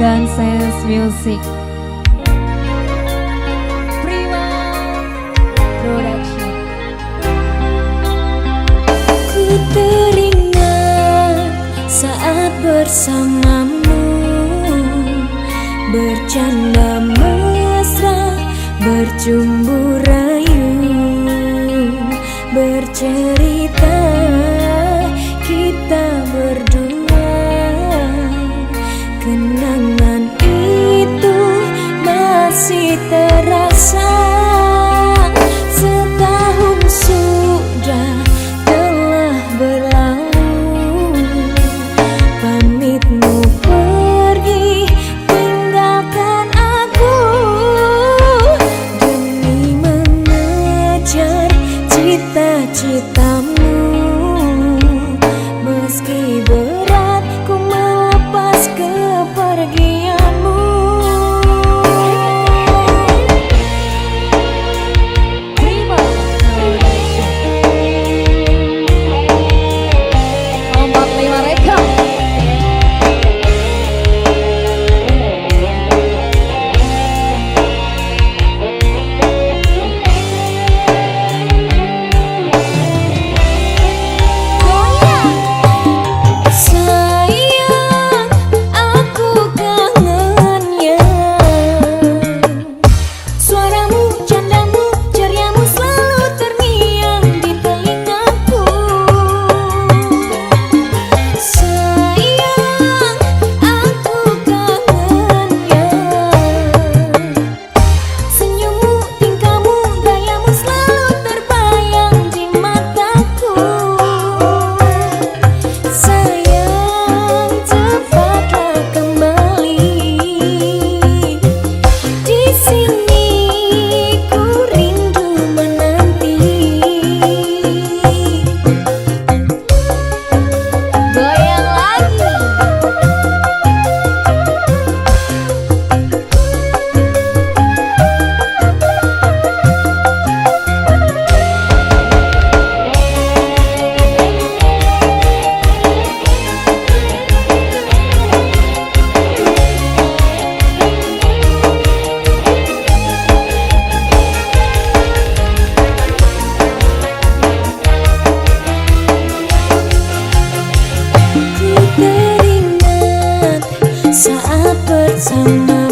Princess Music. Prima Production Ku teringat saat bersamamu Bercanda mesra bercumbu rayu Bercerita saat bersama.